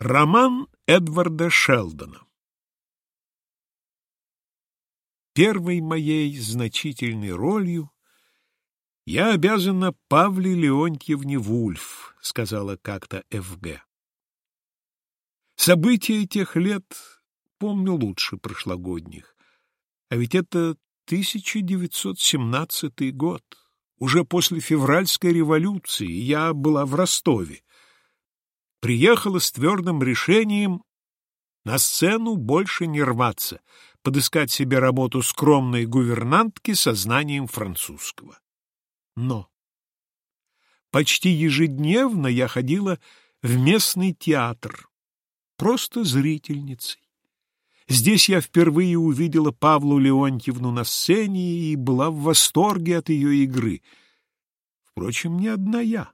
Роман Эдварда Шелдона Первой моей значительной ролью я обязана Павле Леонтьевне Вульф, сказала как-то Ф.Г. События тех лет помню лучше прошлогодних, а ведь это 1917 год. Уже после февральской революции я была в Ростове приехала с твердым решением на сцену больше не рваться, подыскать себе работу скромной гувернантки со знанием французского. Но почти ежедневно я ходила в местный театр, просто зрительницей. Здесь я впервые увидела Павлу Леонтьевну на сцене и была в восторге от ее игры. Впрочем, не одна я.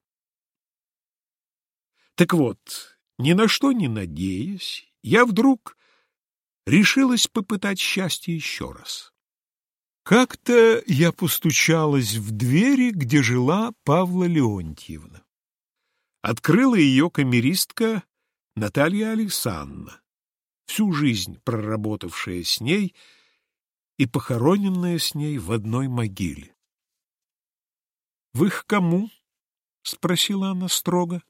Так вот, ни на что не надеясь, я вдруг решилась попытать счастье еще раз. Как-то я постучалась в двери, где жила Павла Леонтьевна. Открыла ее камеристка Наталья Александровна, всю жизнь проработавшая с ней и похороненная с ней в одной могиле. — Вы к кому? — спросила она строго.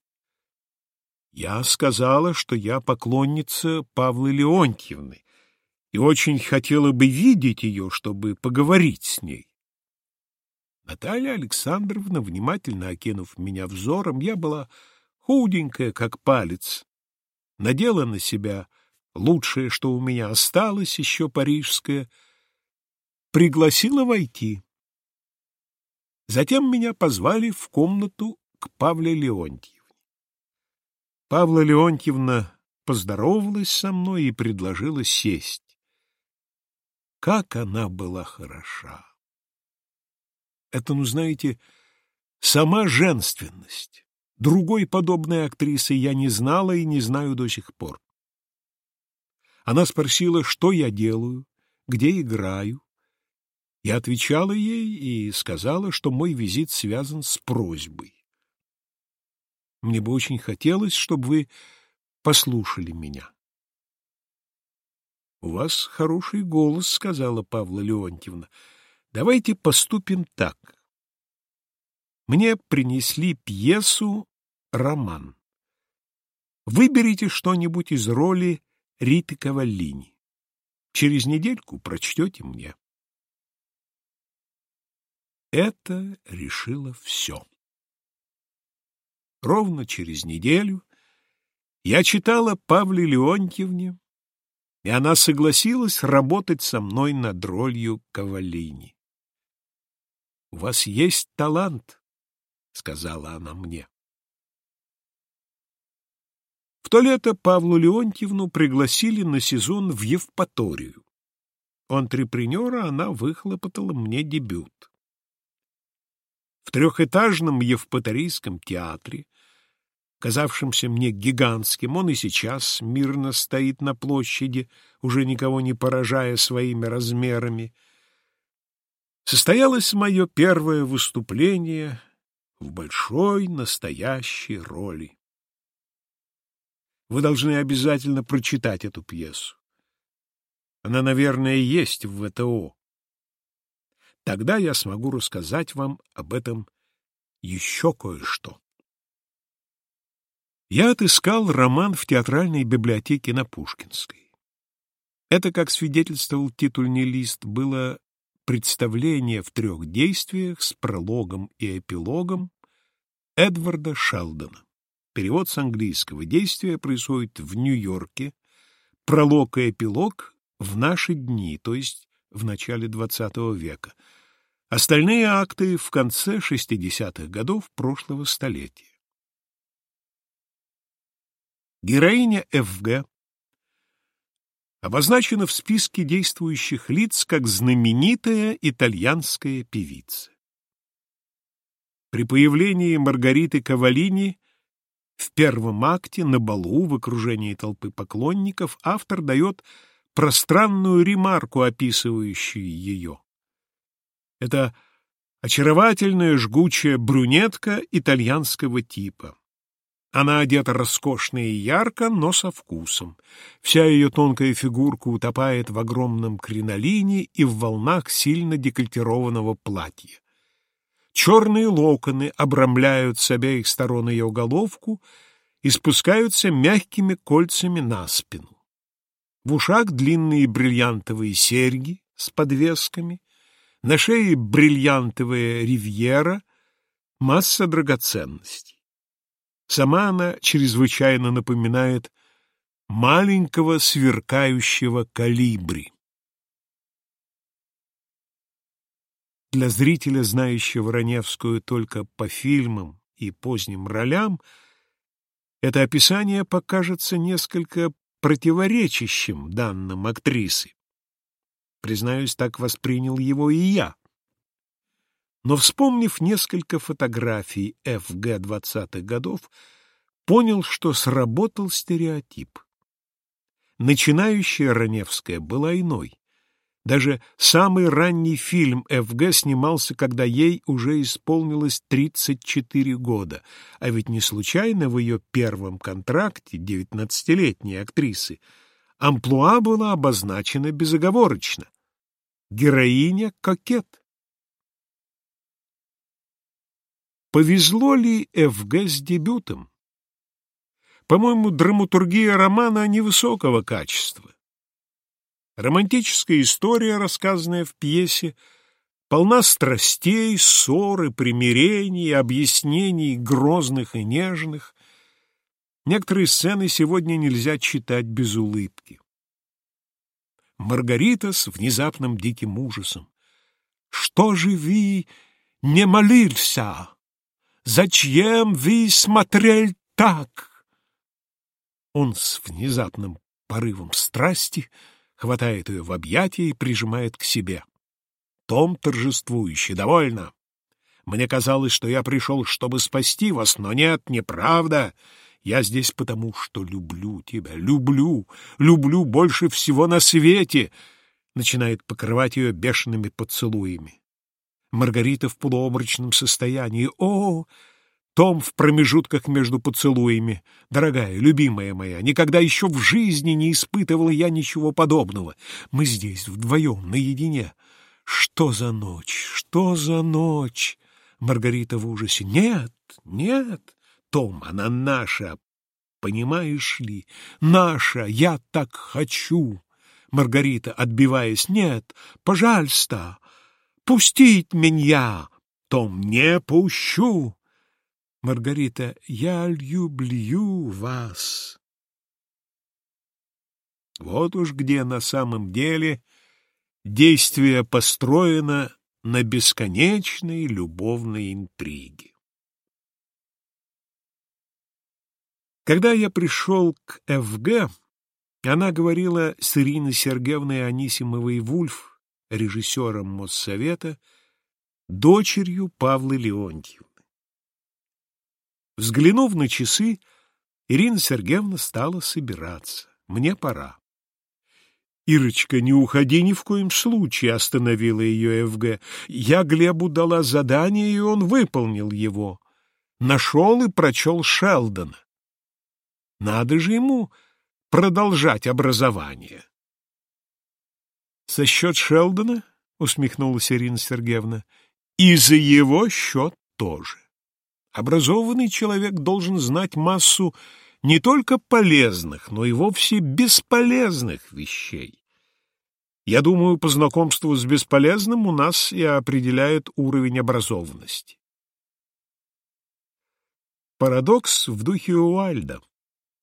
Я сказала, что я поклонница Павлы Леонтьевны и очень хотела бы видеть ее, чтобы поговорить с ней. Наталья Александровна, внимательно окинув меня взором, я была худенькая, как палец, надела на себя лучшее, что у меня осталось, еще парижское, пригласила войти. Затем меня позвали в комнату к Павле Леонтьевне. Павла Леонтьевна поздоровалась со мной и предложила сесть. Как она была хороша! Это, ну, знаете, сама женственность. Другой подобной актрисы я не знала и не знаю до сих пор. Она спросила, что я делаю, где играю. Я отвечала ей и сказала, что мой визит связан с просьбой. Мне бы очень хотелось, чтобы вы послушали меня. — У вас хороший голос, — сказала Павла Леонтьевна. — Давайте поступим так. Мне принесли пьесу «Роман». Выберите что-нибудь из роли Риты Каваллини. Через недельку прочтете мне. Это решило все. Ровно через неделю я читала Павле Леонтьевне, и она согласилась работать со мной над ролью Кавалини. — У вас есть талант, — сказала она мне. В то лето Павлу Леонтьевну пригласили на сезон в Евпаторию. У антрепренера она выхлопотала мне дебют. В трехэтажном Евпаторийском театре казавшимся мне гигантским, он и сейчас мирно стоит на площади, уже никого не поражая своими размерами. Состоялось мое первое выступление в большой настоящей роли. Вы должны обязательно прочитать эту пьесу. Она, наверное, есть в ВТО. Тогда я смогу рассказать вам об этом еще кое-что. Я отыскал роман в театральной библиотеке на Пушкинской. Это, как свидетельствовал титульный лист, было представление в трех действиях с прологом и эпилогом Эдварда Шелдона. Перевод с английского. Действие происходит в Нью-Йорке, пролог и эпилог в наши дни, то есть в начале XX века. Остальные акты в конце 60-х годов прошлого столетия. Героиня Ф.Г. обозначена в списке действующих лиц как знаменитая итальянская певица. При появлении Маргариты Кавалини в первом акте на балу в окружении толпы поклонников автор дает пространную ремарку, описывающую ее. Это очаровательная жгучая брюнетка итальянского типа. Она одета роскошно и ярко, но со вкусом. Вся ее тонкая фигурка утопает в огромном кринолине и в волнах сильно декольтированного платья. Черные локоны обрамляют с обеих сторон ее головку и спускаются мягкими кольцами на спину. В ушах длинные бриллиантовые серьги с подвесками, на шее бриллиантовая ривьера, масса драгоценностей. Сама она чрезвычайно напоминает маленького сверкающего калибри. Для зрителя, знающего Раневскую только по фильмам и поздним ролям, это описание покажется несколько противоречащим данным актрисы. Признаюсь, так воспринял его и я. Но, вспомнив несколько фотографий ФГ 20-х годов, понял, что сработал стереотип. Начинающая Раневская была иной. Даже самый ранний фильм ФГ снимался, когда ей уже исполнилось 34 года, а ведь не случайно в ее первом контракте 19-летней актрисы амплуа была обозначена безоговорочно. Героиня-кокет. Повезло ли ФГ с дебютом? По-моему, драматургия романа невысокого качества. Романтическая история, рассказанная в пьесе, полна страстей, ссоры, примирений, объяснений грозных и нежных. Некоторые сцены сегодня нельзя читать без улыбки. Маргарита с внезапным диким ужасом. «Что же вы не молился?» Зачем вы смотрели так? Он с внезапным порывом страсти хватает ее в объятия и прижимает к себе. Том торжествующий. «Довольно. Мне казалось, что я пришел, чтобы спасти вас, но нет, неправда. Я здесь потому, что люблю тебя, люблю, люблю больше всего на свете!» Начинает покрывать ее бешеными поцелуями. Маргарита в полуобморочном состоянии. О, том в промежутках между поцелуями. Дорогая, любимая моя, никогда еще в жизни не испытывала я ничего подобного. Мы здесь вдвоем, наедине. Что за ночь? Что за ночь? Маргарита в ужасе. Нет, нет, Том, она наша. Понимаешь ли? Наша. Я так хочу. Маргарита, отбиваясь. Нет, пожалуйста. Пустить меня! Том, не пущу! Маргарита, я люблю вас. Вот уж где на самом деле действие построено на бесконечной любовной интриге. Когда я пришел к ФГ, она говорила с Ириной Сергеевной Анисимовой-Вульф, режиссером Моссовета, дочерью Павлы Леонтьевны. Взглянув на часы, Ирина Сергеевна стала собираться. Мне пора. «Ирочка, не уходи ни в коем случае», — остановила ее ФГ. «Я Глебу дала задание, и он выполнил его. Нашел и прочел Шелдона. Надо же ему продолжать образование». За счет Шелдона, — усмехнулась Ирина Сергеевна, — и за его счет тоже. Образованный человек должен знать массу не только полезных, но и вовсе бесполезных вещей. Я думаю, по знакомству с бесполезным у нас и определяет уровень образованности. Парадокс в духе Уальда.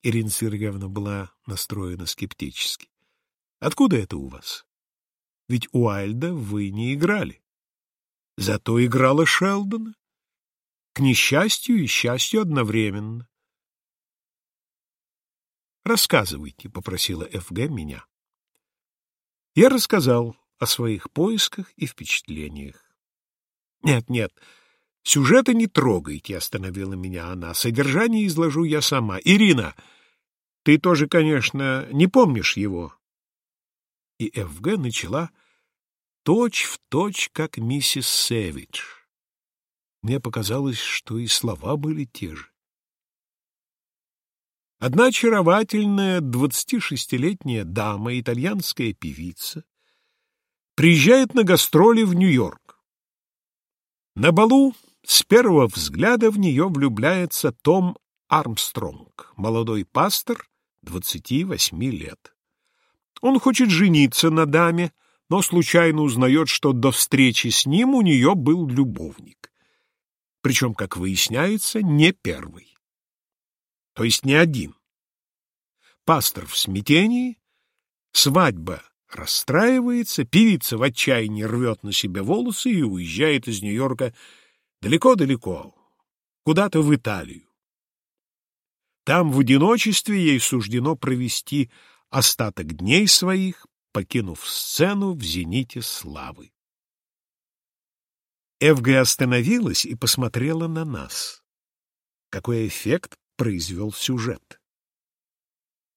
Ирина Сергеевна была настроена скептически. Откуда это у вас? Ведь у Альда вы не играли. Зато играла Шелдона. К несчастью и счастью одновременно. «Рассказывайте», — попросила ФГ меня. Я рассказал о своих поисках и впечатлениях. «Нет, нет, сюжета не трогайте», — остановила меня она. «Содержание изложу я сама. Ирина, ты тоже, конечно, не помнишь его?» И ФГ начала точь в точь, как миссис Сэвидж. Мне показалось, что и слова были те же. Одна очаровательная 26-летняя дама, итальянская певица, приезжает на гастроли в Нью-Йорк. На балу с первого взгляда в нее влюбляется Том Армстронг, молодой пастор, 28 лет. Он хочет жениться на даме, но случайно узнает, что до встречи с ним у нее был любовник. Причем, как выясняется, не первый. То есть не один. Пастор в смятении, свадьба расстраивается, певица в отчаянии рвет на себе волосы и уезжает из Нью-Йорка далеко-далеко, куда-то в Италию. Там в одиночестве ей суждено провести остаток дней своих, покинув сцену в зените славы. Эвга остановилась и посмотрела на нас. Какой эффект произвел сюжет?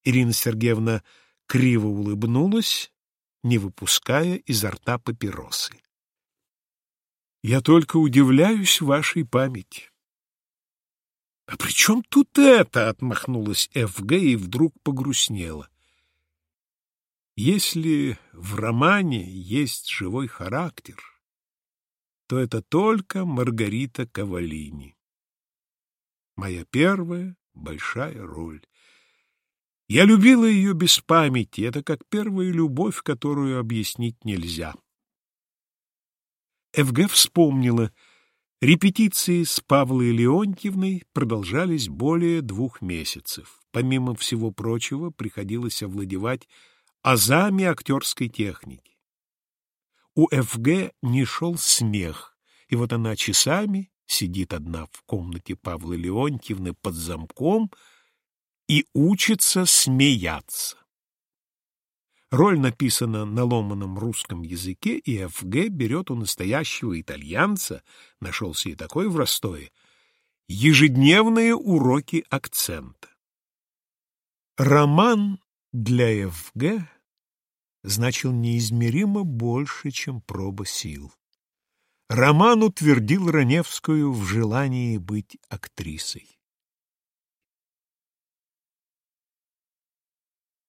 Ирина Сергеевна криво улыбнулась, не выпуская изо рта папиросы. «Я только удивляюсь вашей памяти». «А при чем тут это?» — отмахнулась ФГ и вдруг погрустнела. «Если в романе есть живой характер, то это только Маргарита Кавалини. Моя первая большая роль. Я любила ее без памяти, это как первая любовь, которую объяснить нельзя. ФГ вспомнила, репетиции с Павлой Леонтьевной продолжались более двух месяцев. Помимо всего прочего, приходилось овладевать азами актерской техники. У ФГ не шел смех, и вот она часами сидит одна в комнате Павлы Леонтьевны под замком — и учится смеяться. Роль написана на ломаном русском языке, и ФГ берет у настоящего итальянца, нашелся и такой в Ростове, ежедневные уроки акцента. Роман для ФГ значил неизмеримо больше, чем проба сил. Роман утвердил Раневскую в желании быть актрисой.